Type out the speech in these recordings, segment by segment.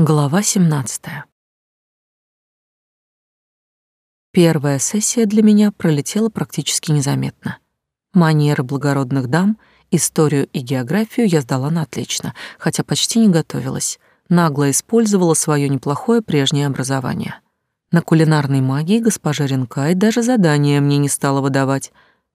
Глава 17. Первая сессия для меня пролетела практически незаметно. Манеры благородных дам, историю и географию я сдала на отлично, хотя почти не готовилась. Нагло использовала свое неплохое прежнее образование. На кулинарной магии госпожа Ренкай даже задания мне не стала выдавать.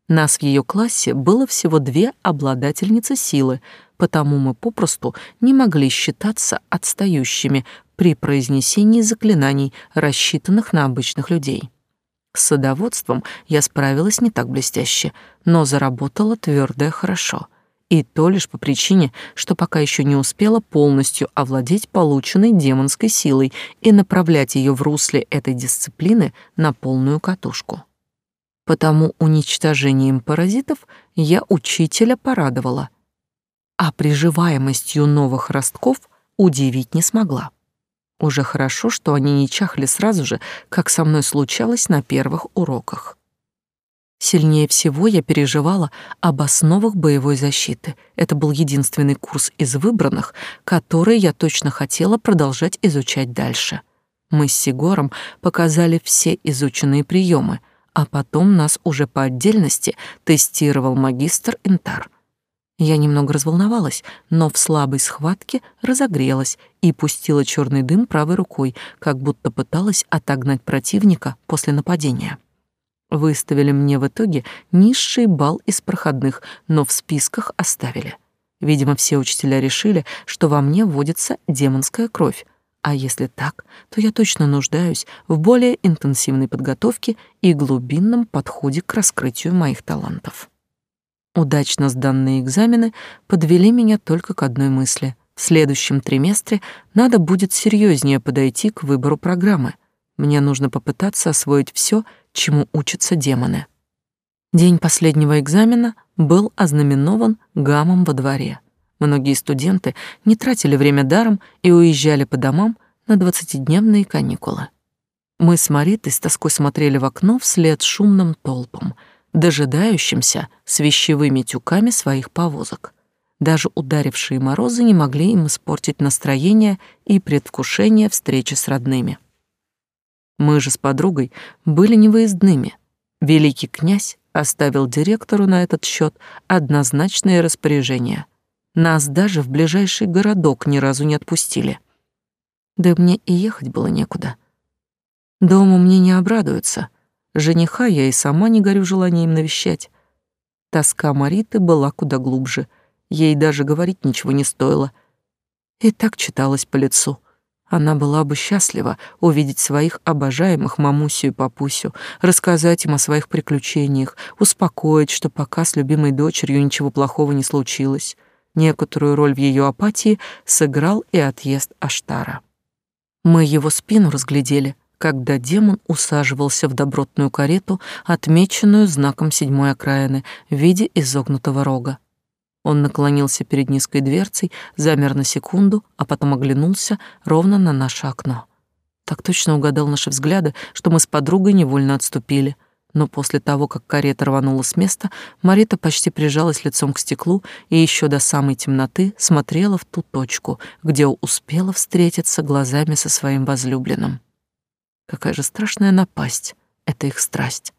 Нас в ее классе было всего две обладательницы силы, потому мы попросту не могли считаться отстающими при произнесении заклинаний, рассчитанных на обычных людей. С садоводством я справилась не так блестяще, но заработала твердое хорошо. И то лишь по причине, что пока еще не успела полностью овладеть полученной демонской силой и направлять ее в русле этой дисциплины на полную катушку. Потому уничтожением паразитов я учителя порадовала — а приживаемостью новых ростков удивить не смогла. Уже хорошо, что они не чахли сразу же, как со мной случалось на первых уроках. Сильнее всего я переживала об основах боевой защиты. Это был единственный курс из выбранных, который я точно хотела продолжать изучать дальше. Мы с Сигором показали все изученные приемы, а потом нас уже по отдельности тестировал магистр Интар. Я немного разволновалась, но в слабой схватке разогрелась и пустила черный дым правой рукой, как будто пыталась отогнать противника после нападения. Выставили мне в итоге низший балл из проходных, но в списках оставили. Видимо, все учителя решили, что во мне вводится демонская кровь, а если так, то я точно нуждаюсь в более интенсивной подготовке и глубинном подходе к раскрытию моих талантов. Удачно сданные экзамены подвели меня только к одной мысли. В следующем триместре надо будет серьезнее подойти к выбору программы. Мне нужно попытаться освоить все, чему учатся демоны. День последнего экзамена был ознаменован гамом во дворе. Многие студенты не тратили время даром и уезжали по домам на двадцатидневные каникулы. Мы с Маритой с тоской смотрели в окно вслед шумным толпам — дожидающимся с вещевыми тюками своих повозок. Даже ударившие морозы не могли им испортить настроение и предвкушение встречи с родными. Мы же с подругой были невыездными. Великий князь оставил директору на этот счет однозначное распоряжение. Нас даже в ближайший городок ни разу не отпустили. Да мне и ехать было некуда. Дома мне не обрадуются, Жениха я и сама не горю желанием навещать. Тоска Мариты была куда глубже. Ей даже говорить ничего не стоило. И так читалось по лицу. Она была бы счастлива увидеть своих обожаемых мамусю и папусю, рассказать им о своих приключениях, успокоить, что пока с любимой дочерью ничего плохого не случилось. Некоторую роль в ее апатии сыграл и отъезд Аштара. Мы его спину разглядели — когда демон усаживался в добротную карету, отмеченную знаком седьмой окраины в виде изогнутого рога. Он наклонился перед низкой дверцей, замер на секунду, а потом оглянулся ровно на наше окно. Так точно угадал наши взгляды, что мы с подругой невольно отступили. Но после того, как карета рванула с места, Марита почти прижалась лицом к стеклу и еще до самой темноты смотрела в ту точку, где успела встретиться глазами со своим возлюбленным. Какая же страшная напасть. Это их страсть.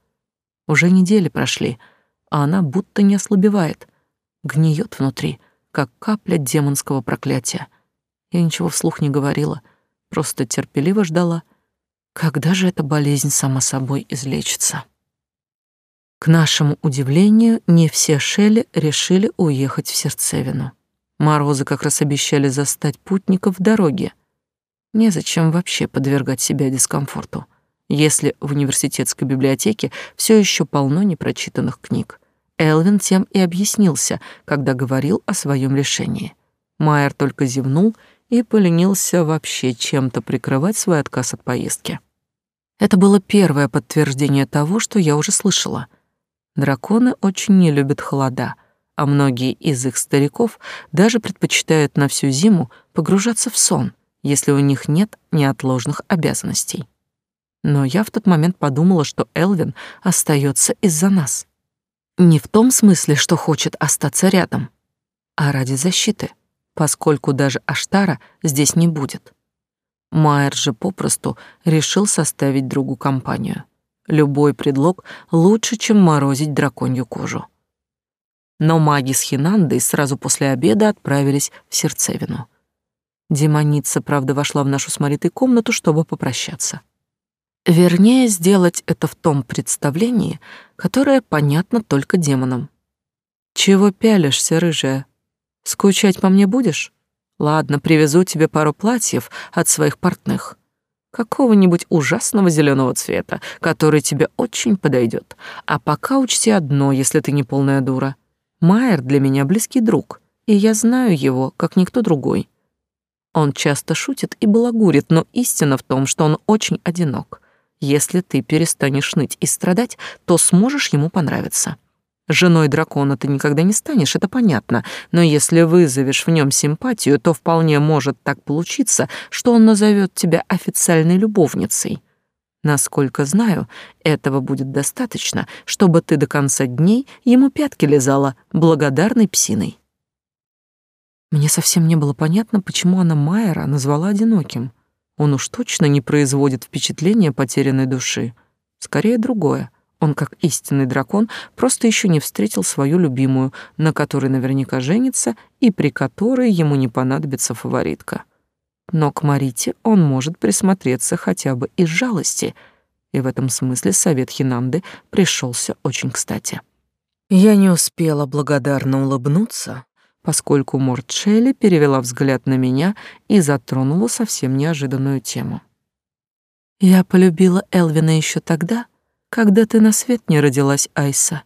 Уже недели прошли, а она будто не ослабевает. Гниет внутри, как капля демонского проклятия. Я ничего вслух не говорила, просто терпеливо ждала, когда же эта болезнь сама собой излечится. К нашему удивлению, не все Шелли решили уехать в Сердцевину. Морозы как раз обещали застать путников в дороге — Незачем вообще подвергать себя дискомфорту, если в университетской библиотеке все еще полно непрочитанных книг. Элвин тем и объяснился, когда говорил о своем решении. Майер только зевнул и поленился вообще чем-то прикрывать свой отказ от поездки. Это было первое подтверждение того, что я уже слышала. Драконы очень не любят холода, а многие из их стариков даже предпочитают на всю зиму погружаться в сон — если у них нет неотложных обязанностей. Но я в тот момент подумала, что Элвин остается из-за нас. Не в том смысле, что хочет остаться рядом, а ради защиты, поскольку даже Аштара здесь не будет. Майер же попросту решил составить другу компанию. Любой предлог лучше, чем морозить драконью кожу. Но маги с Хинандой сразу после обеда отправились в сердцевину. Демоница, правда, вошла в нашу с Маритой комнату, чтобы попрощаться. Вернее, сделать это в том представлении, которое понятно только демонам. «Чего пялишься, рыжая? Скучать по мне будешь? Ладно, привезу тебе пару платьев от своих портных. Какого-нибудь ужасного зеленого цвета, который тебе очень подойдет. А пока учти одно, если ты не полная дура. Майер для меня близкий друг, и я знаю его, как никто другой. Он часто шутит и балагурит, но истина в том, что он очень одинок. Если ты перестанешь ныть и страдать, то сможешь ему понравиться. Женой дракона ты никогда не станешь, это понятно, но если вызовешь в нем симпатию, то вполне может так получиться, что он назовет тебя официальной любовницей. Насколько знаю, этого будет достаточно, чтобы ты до конца дней ему пятки лизала благодарной псиной. Мне совсем не было понятно, почему она Майера назвала одиноким. Он уж точно не производит впечатления потерянной души. Скорее другое. Он, как истинный дракон, просто еще не встретил свою любимую, на которой наверняка женится и при которой ему не понадобится фаворитка. Но к Марите он может присмотреться хотя бы из жалости, и в этом смысле совет Хинанды пришелся очень кстати. Я не успела благодарно улыбнуться, поскольку Мортшелли перевела взгляд на меня и затронула совсем неожиданную тему. «Я полюбила Элвина еще тогда, когда ты на свет не родилась, Айса,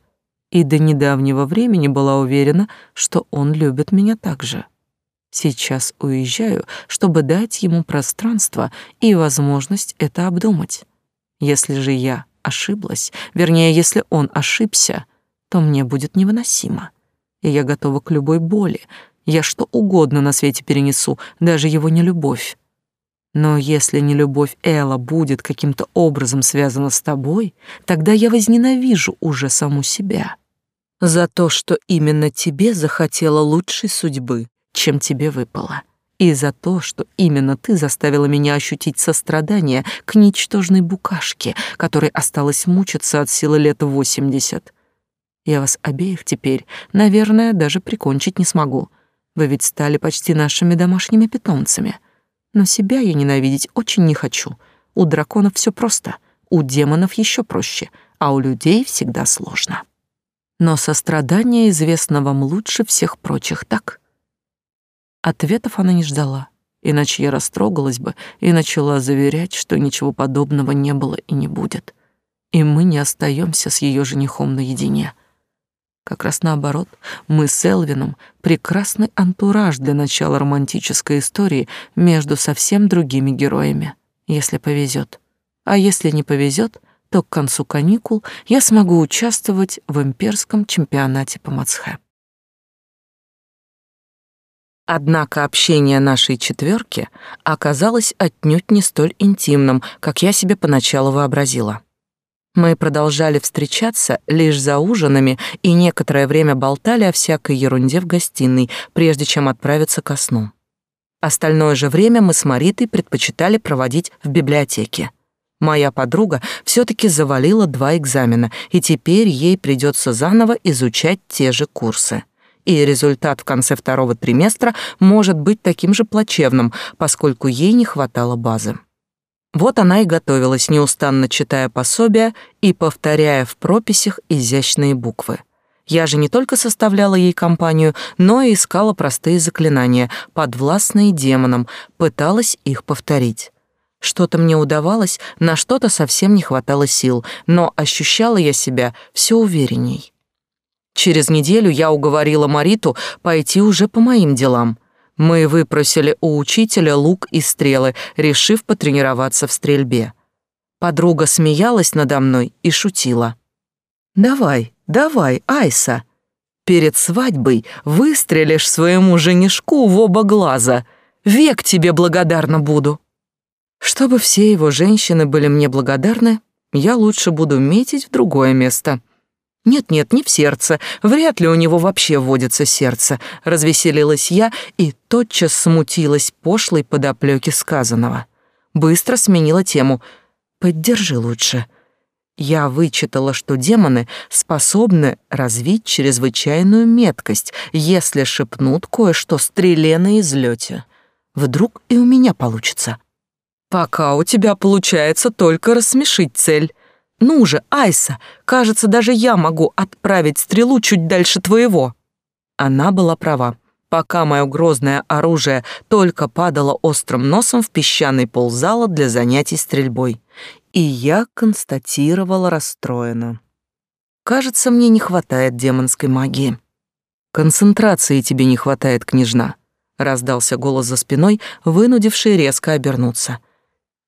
и до недавнего времени была уверена, что он любит меня так же. Сейчас уезжаю, чтобы дать ему пространство и возможность это обдумать. Если же я ошиблась, вернее, если он ошибся, то мне будет невыносимо. И я готова к любой боли. Я что угодно на свете перенесу, даже его нелюбовь. Но если не любовь Элла будет каким-то образом связана с тобой, тогда я возненавижу уже саму себя. За то, что именно тебе захотела лучшей судьбы, чем тебе выпало. И за то, что именно ты заставила меня ощутить сострадание к ничтожной букашке, которой осталось мучиться от силы лет восемьдесят. Я вас обеих теперь, наверное, даже прикончить не смогу. Вы ведь стали почти нашими домашними питомцами. Но себя я ненавидеть очень не хочу. У драконов все просто, у демонов еще проще, а у людей всегда сложно. Но сострадание известно вам лучше всех прочих, так? Ответов она не ждала, иначе я растрогалась бы и начала заверять, что ничего подобного не было и не будет. И мы не остаемся с ее женихом наедине. Как раз наоборот, мы с Элвином прекрасный антураж для начала романтической истории между совсем другими героями, если повезет. А если не повезет, то к концу каникул я смогу участвовать в имперском чемпионате по Мацхе. Однако общение нашей четверки оказалось отнюдь не столь интимным, как я себе поначалу вообразила. Мы продолжали встречаться лишь за ужинами и некоторое время болтали о всякой ерунде в гостиной, прежде чем отправиться ко сну. Остальное же время мы с Маритой предпочитали проводить в библиотеке. Моя подруга все таки завалила два экзамена, и теперь ей придется заново изучать те же курсы. И результат в конце второго триместра может быть таким же плачевным, поскольку ей не хватало базы. Вот она и готовилась, неустанно читая пособия и повторяя в прописях изящные буквы. Я же не только составляла ей компанию, но и искала простые заклинания, подвластные демонам, пыталась их повторить. Что-то мне удавалось, на что-то совсем не хватало сил, но ощущала я себя все уверенней. Через неделю я уговорила Мариту пойти уже по моим делам — мы выпросили у учителя лук и стрелы, решив потренироваться в стрельбе. Подруга смеялась надо мной и шутила. «Давай, давай, Айса, перед свадьбой выстрелишь своему женишку в оба глаза. Век тебе благодарна буду». Чтобы все его женщины были мне благодарны, я лучше буду метить в другое место. Нет-нет, не в сердце. Вряд ли у него вообще водится сердце. Развеселилась я и тотчас смутилась пошлой подоплёки сказанного. Быстро сменила тему. «Поддержи лучше». Я вычитала, что демоны способны развить чрезвычайную меткость, если шепнут кое-что стреле на излете. Вдруг и у меня получится. Пока у тебя получается только рассмешить цель. Ну же, Айса, кажется, даже я могу отправить стрелу чуть дальше твоего. Она была права. Пока мое грозное оружие только падало острым носом в песчаный пол зала для занятий стрельбой. И я констатировала расстроенно. Кажется, мне не хватает демонской магии. Концентрации тебе не хватает, княжна, раздался голос за спиной, вынудивший резко обернуться.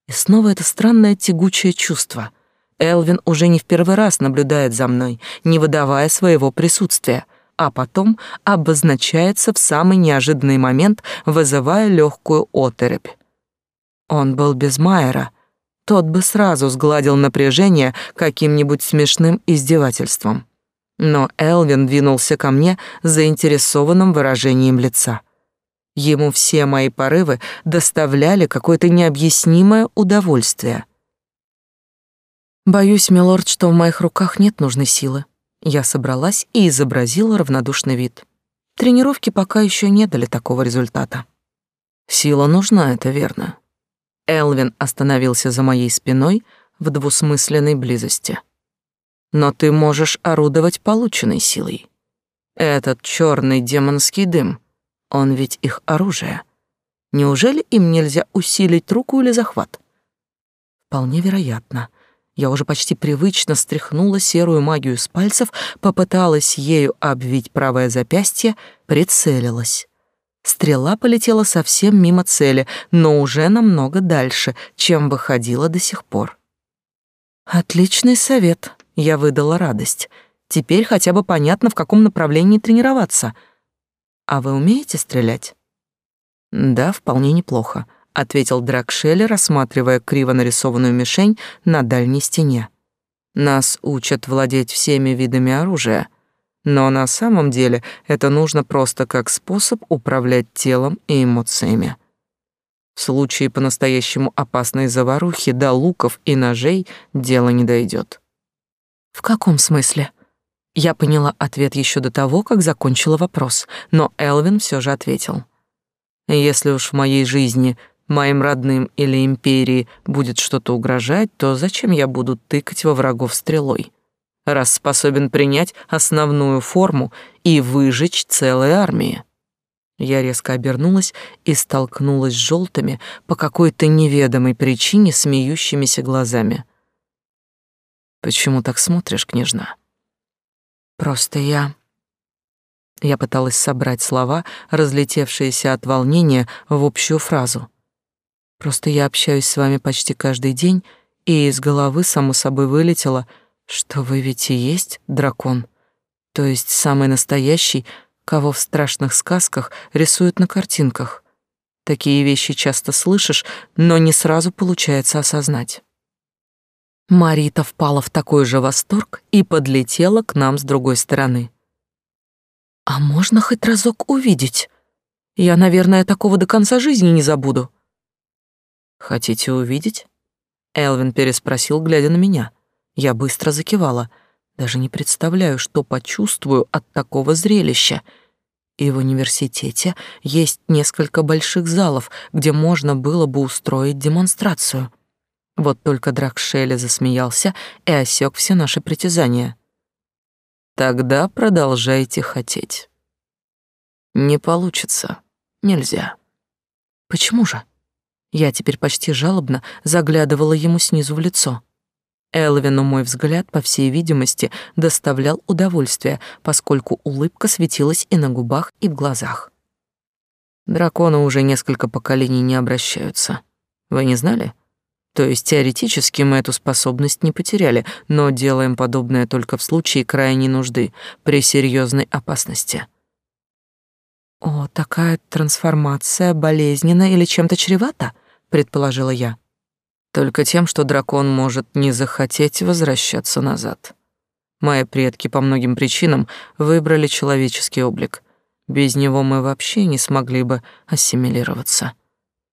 И снова это странное тягучее чувство. Элвин уже не в первый раз наблюдает за мной, не выдавая своего присутствия, а потом обозначается в самый неожиданный момент, вызывая легкую оторопь. Он был без Майера, тот бы сразу сгладил напряжение каким-нибудь смешным издевательством. Но Элвин двинулся ко мне с заинтересованным выражением лица. Ему все мои порывы доставляли какое-то необъяснимое удовольствие. Боюсь, милорд, что в моих руках нет нужной силы. Я собралась и изобразила равнодушный вид. Тренировки пока еще не дали такого результата. Сила нужна, это верно. Элвин остановился за моей спиной в двусмысленной близости. Но ты можешь орудовать полученной силой. Этот черный демонский дым, он ведь их оружие. Неужели им нельзя усилить руку или захват? Вполне вероятно. Я уже почти привычно стряхнула серую магию с пальцев, попыталась ею обвить правое запястье, прицелилась. Стрела полетела совсем мимо цели, но уже намного дальше, чем выходила до сих пор. Отличный совет, я выдала радость. Теперь хотя бы понятно, в каком направлении тренироваться. А вы умеете стрелять? Да, вполне неплохо, ответил Дракшелли, рассматривая криво нарисованную мишень на дальней стене. Нас учат владеть всеми видами оружия — но на самом деле это нужно просто как способ управлять телом и эмоциями. В случае по-настоящему опасной заварухи до луков и ножей дело не дойдет. В каком смысле? Я поняла ответ еще до того, как закончила вопрос, но Элвин все же ответил. Если уж в моей жизни моим родным или империи будет что-то угрожать, то зачем я буду тыкать во врагов стрелой? раз способен принять основную форму и выжечь целые армии. Я резко обернулась и столкнулась с желтыми по какой-то неведомой причине смеющимися глазами. «Почему так смотришь, княжна?» «Просто я...» Я пыталась собрать слова, разлетевшиеся от волнения, в общую фразу. «Просто я общаюсь с вами почти каждый день, и из головы само собой вылетело — что вы ведь и есть дракон, то есть самый настоящий, кого в страшных сказках рисуют на картинках. Такие вещи часто слышишь, но не сразу получается осознать. Марита впала в такой же восторг и подлетела к нам с другой стороны. «А можно хоть разок увидеть? Я, наверное, такого до конца жизни не забуду». «Хотите увидеть?» Элвин переспросил, глядя на меня. Я быстро закивала. Даже не представляю, что почувствую от такого зрелища. И в университете есть несколько больших залов, где можно было бы устроить демонстрацию. Вот только Дракшеля засмеялся и осек все наши притязания. Тогда продолжайте хотеть. Не получится. Нельзя. Почему же? Я теперь почти жалобно заглядывала ему снизу в лицо. Элвину мой взгляд, по всей видимости, доставлял удовольствие, поскольку улыбка светилась и на губах, и в глазах. Драконы уже несколько поколений не обращаются. Вы не знали? То есть теоретически мы эту способность не потеряли, но делаем подобное только в случае крайней нужды, при серьезной опасности. О, такая трансформация болезненна или чем-то чревата, предположила я. Только тем, что дракон может не захотеть возвращаться назад. Мои предки по многим причинам выбрали человеческий облик. Без него мы вообще не смогли бы ассимилироваться.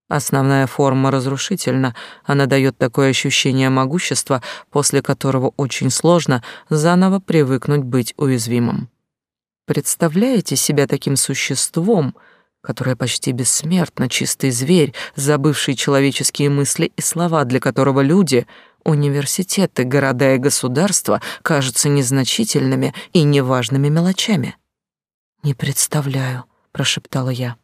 Основная форма разрушительна, она дает такое ощущение могущества, после которого очень сложно заново привыкнуть быть уязвимым. Представляете себя таким существом, которое почти бессмертно, чистый зверь, забывший человеческие мысли и слова, для которого люди, университеты, города и государства кажутся незначительными и неважными мелочами. «Не представляю», — прошептала я.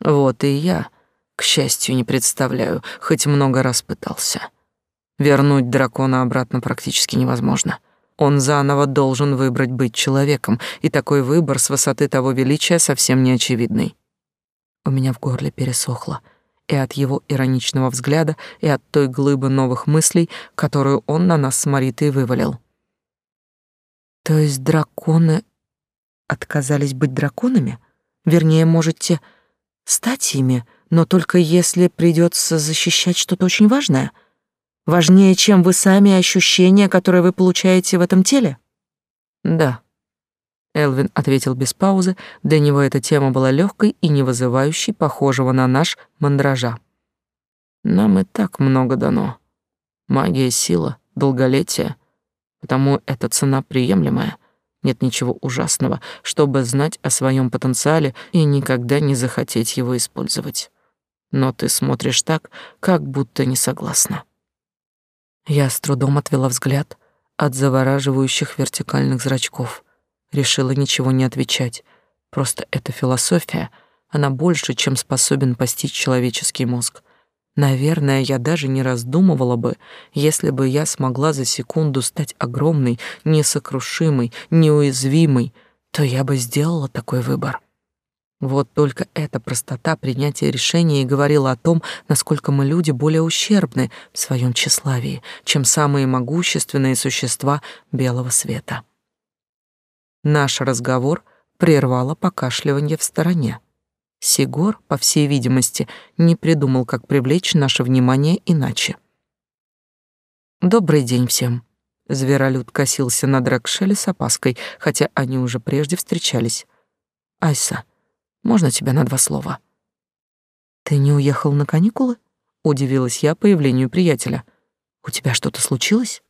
«Вот и я», к счастью, не представляю, хоть много раз пытался. Вернуть дракона обратно практически невозможно. Он заново должен выбрать быть человеком, и такой выбор с высоты того величия совсем не очевидный. У меня в горле пересохло, и от его ироничного взгляда, и от той глыбы новых мыслей, которую он на нас с Маритой вывалил. То есть драконы отказались быть драконами? Вернее, можете стать ими, но только если придется защищать что-то очень важное, важнее, чем вы сами ощущения, которые вы получаете в этом теле? Да. Элвин ответил без паузы, для него эта тема была легкой и не вызывающей похожего на наш мандража. Нам и так много дано. Магия, сила, долголетие. Потому эта цена приемлемая. Нет ничего ужасного, чтобы знать о своем потенциале и никогда не захотеть его использовать но ты смотришь так, как будто не согласна. Я с трудом отвела взгляд от завораживающих вертикальных зрачков. Решила ничего не отвечать. Просто эта философия, она больше, чем способен постичь человеческий мозг. Наверное, я даже не раздумывала бы, если бы я смогла за секунду стать огромной, несокрушимой, неуязвимой, то я бы сделала такой выбор. Вот только эта простота принятия решения и говорила о том, насколько мы люди более ущербны в своем тщеславии, чем самые могущественные существа белого света. Наш разговор прервало покашливание в стороне. Сигор, по всей видимости, не придумал, как привлечь наше внимание иначе. «Добрый день всем!» Зверолюд косился на Дракшеле с опаской, хотя они уже прежде встречались. «Айса, можно тебя на два слова?» «Ты не уехал на каникулы?» — удивилась я появлению приятеля. «У тебя что-то случилось?»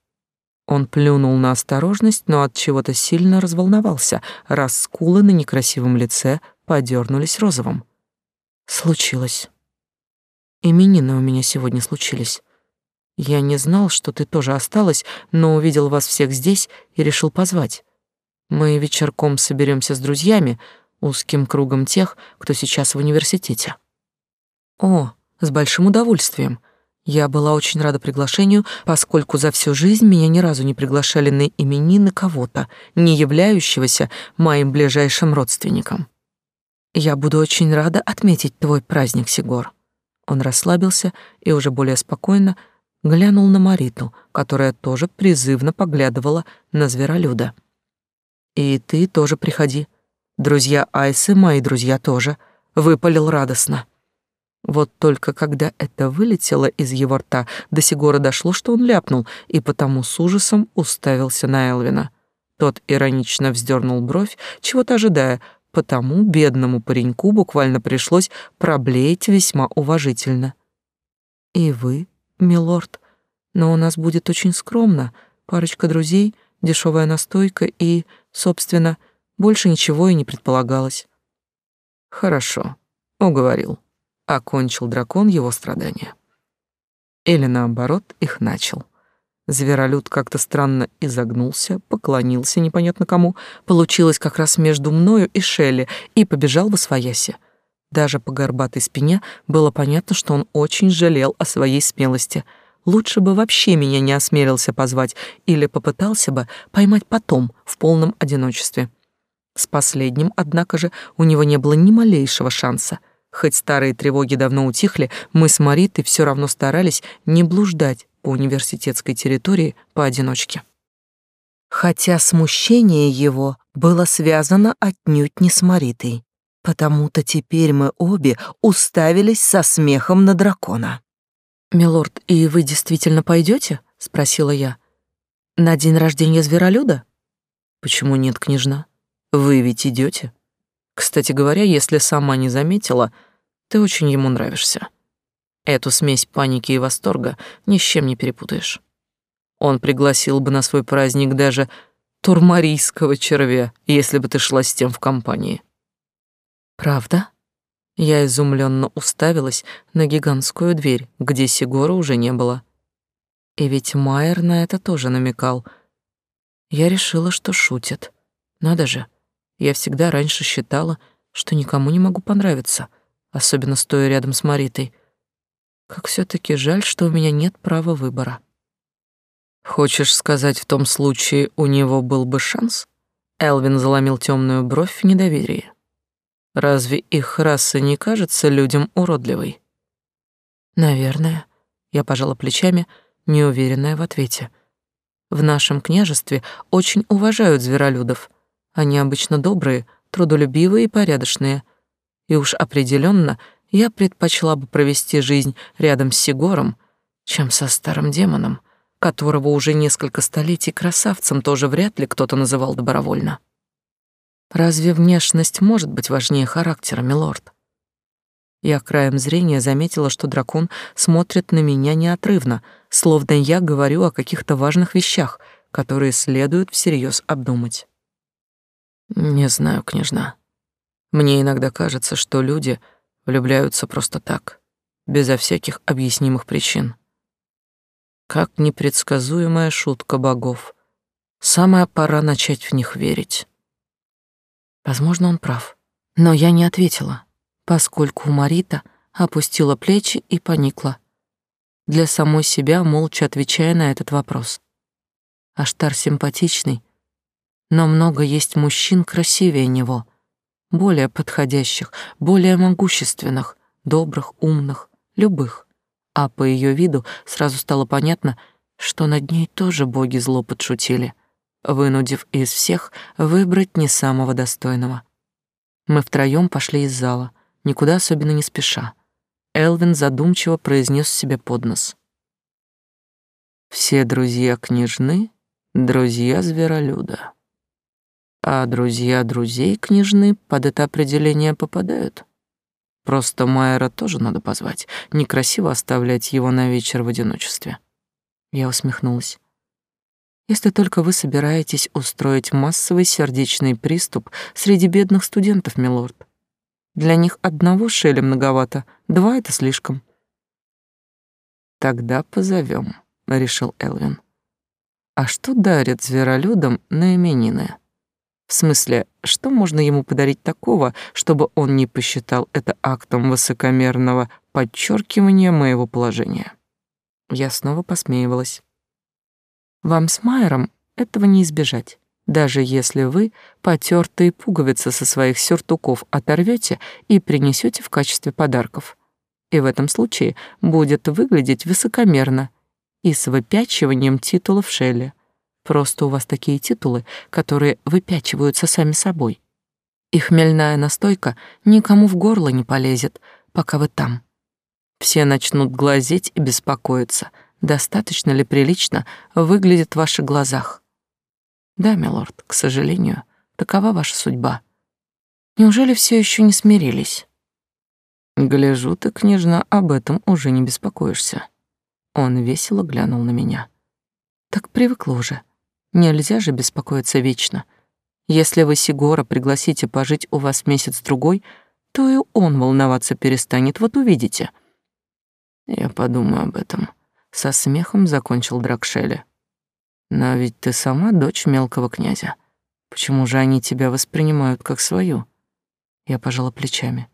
Он плюнул на осторожность, но от чего-то сильно разволновался, раз скулы на некрасивом лице подернулись розовым. «Случилось. Именины у меня сегодня случились. Я не знал, что ты тоже осталась, но увидел вас всех здесь и решил позвать. Мы вечерком соберемся с друзьями, узким кругом тех, кто сейчас в университете. О, с большим удовольствием. Я была очень рада приглашению, поскольку за всю жизнь меня ни разу не приглашали на именины кого-то, не являющегося моим ближайшим родственником. Я буду очень рада отметить твой праздник, Сигор. Он расслабился и уже более спокойно глянул на Мариту, которая тоже призывно поглядывала на зверолюда. И ты тоже приходи. Друзья Айсы, мои друзья тоже, выпалил радостно. Вот только когда это вылетело из его рта, до Сигора дошло, что он ляпнул, и потому с ужасом уставился на Элвина. Тот иронично вздернул бровь, чего-то ожидая, потому бедному пареньку буквально пришлось проблеять весьма уважительно. «И вы, милорд, но у нас будет очень скромно, парочка друзей, дешевая настойка и, собственно, больше ничего и не предполагалось. Хорошо, уговорил. Окончил дракон его страдания. Или наоборот, их начал. Зверолюд как-то странно изогнулся, поклонился непонятно кому, получилось как раз между мною и Шелли, и побежал во свояси. Даже по горбатой спине было понятно, что он очень жалел о своей смелости. Лучше бы вообще меня не осмелился позвать или попытался бы поймать потом, в полном одиночестве. С последним, однако же, у него не было ни малейшего шанса. Хоть старые тревоги давно утихли, мы с Маритой все равно старались не блуждать по университетской территории поодиночке. Хотя смущение его было связано отнюдь не с Маритой. Потому-то теперь мы обе уставились со смехом на дракона. «Милорд, и вы действительно пойдете? спросила я. «На день рождения зверолюда?» «Почему нет, княжна? Вы ведь идете? Кстати говоря, если сама не заметила, ты очень ему нравишься. Эту смесь паники и восторга ни с чем не перепутаешь. Он пригласил бы на свой праздник даже турмарийского червя, если бы ты шла с тем в компании. Правда? Я изумленно уставилась на гигантскую дверь, где Сигора уже не было. И ведь Майер на это тоже намекал. Я решила, что шутит. Надо же, я всегда раньше считала, что никому не могу понравиться, особенно стоя рядом с Маритой. Как все таки жаль, что у меня нет права выбора. Хочешь сказать, в том случае у него был бы шанс? Элвин заломил темную бровь в недоверии. Разве их раса не кажется людям уродливой? Наверное, я пожала плечами, неуверенная в ответе. В нашем княжестве очень уважают зверолюдов. Они обычно добрые, трудолюбивые и порядочные. И уж определенно я предпочла бы провести жизнь рядом с Сигором, чем со старым демоном, которого уже несколько столетий красавцем тоже вряд ли кто-то называл добровольно. Разве внешность может быть важнее характера, милорд? Я краем зрения заметила, что дракон смотрит на меня неотрывно, словно я говорю о каких-то важных вещах, которые следует всерьез обдумать. Не знаю, княжна. Мне иногда кажется, что люди влюбляются просто так, безо всяких объяснимых причин. Как непредсказуемая шутка богов. Самая пора начать в них верить. Возможно, он прав. Но я не ответила, поскольку Марита опустила плечи и поникла, для самой себя молча отвечая на этот вопрос. Аштар симпатичный, но много есть мужчин красивее него, более подходящих, более могущественных, добрых, умных, любых. А по ее виду сразу стало понятно, что над ней тоже боги зло подшутили вынудив из всех выбрать не самого достойного. Мы втроем пошли из зала, никуда особенно не спеша. Элвин задумчиво произнес себе под нос. «Все друзья княжны — друзья зверолюда. А друзья друзей княжны под это определение попадают. Просто Майера тоже надо позвать. Некрасиво оставлять его на вечер в одиночестве». Я усмехнулась если только вы собираетесь устроить массовый сердечный приступ среди бедных студентов, милорд. Для них одного шеля многовато, два — это слишком. «Тогда позовем», — решил Элвин. «А что дарят зверолюдам на именины?» В смысле, что можно ему подарить такого, чтобы он не посчитал это актом высокомерного подчеркивания моего положения? Я снова посмеивалась. Вам с Майером этого не избежать. Даже если вы потертые пуговицы со своих сюртуков оторвете и принесете в качестве подарков. И в этом случае будет выглядеть высокомерно и с выпячиванием титулов Шелли. Просто у вас такие титулы, которые выпячиваются сами собой. И хмельная настойка никому в горло не полезет, пока вы там. Все начнут глазеть и беспокоиться — достаточно ли прилично выглядит в ваших глазах. Да, милорд, к сожалению, такова ваша судьба. Неужели все еще не смирились? Гляжу ты, княжна, об этом уже не беспокоишься. Он весело глянул на меня. Так привыкла уже. Нельзя же беспокоиться вечно. Если вы Сигора пригласите пожить у вас месяц-другой, то и он волноваться перестанет, вот увидите. Я подумаю об этом. Со смехом закончил Дракшеля. Но ведь ты сама дочь мелкого князя. Почему же они тебя воспринимают как свою? Я пожала плечами.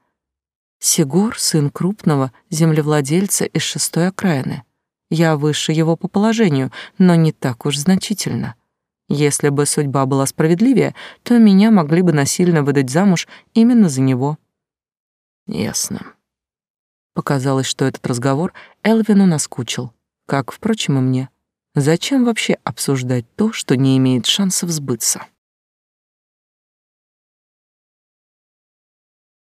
Сигур — сын крупного землевладельца из шестой окраины. Я выше его по положению, но не так уж значительно. Если бы судьба была справедливее, то меня могли бы насильно выдать замуж именно за него. Ясно. Показалось, что этот разговор Элвину наскучил как, впрочем, и мне. Зачем вообще обсуждать то, что не имеет шансов сбыться?